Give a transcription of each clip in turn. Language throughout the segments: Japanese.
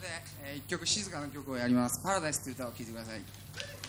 で、えー、1曲静かな曲をやります「パラダイス」という歌を聴いてください。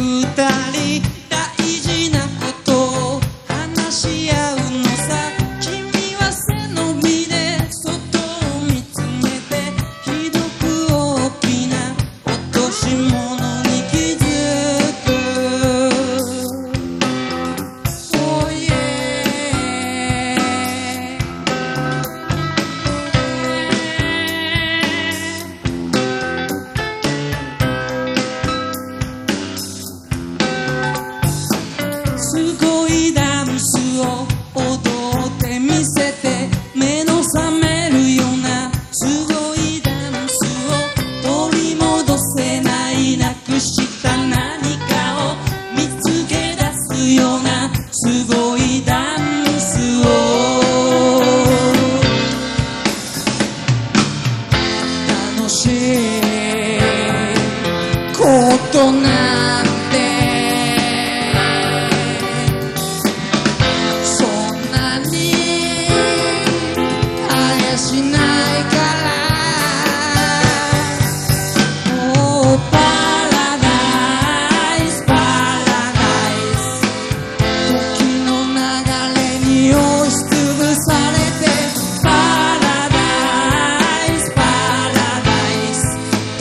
二人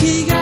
siga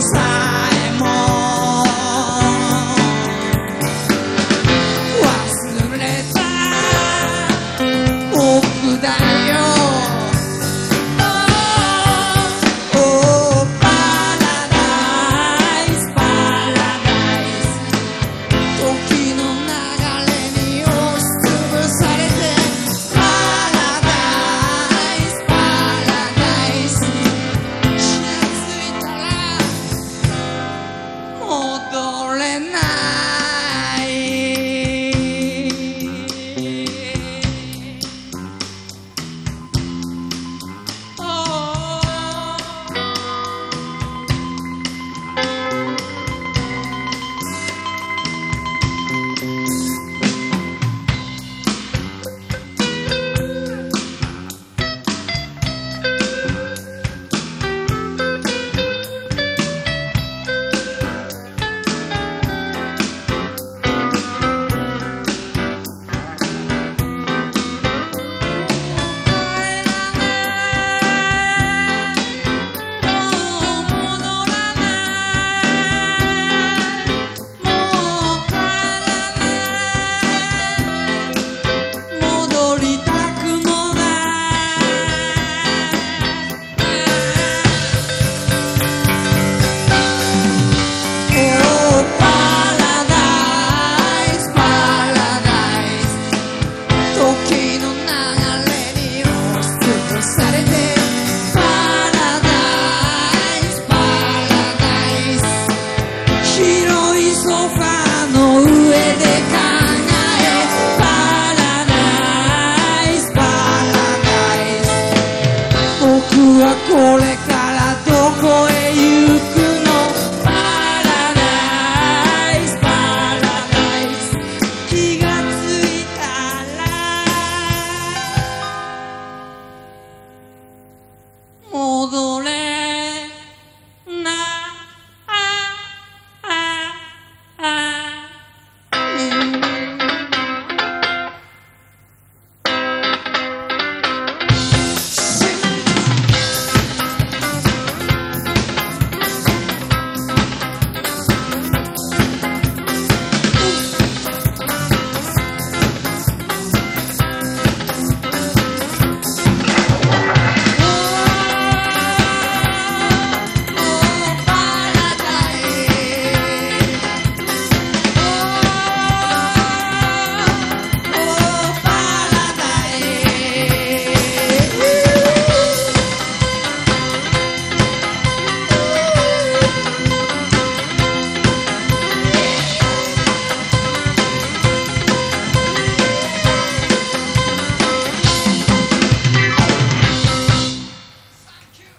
não. and I. 白いソファの上でえパライスパライスはこれからどこへゆくのパラダイスパラダイス気がついたら戻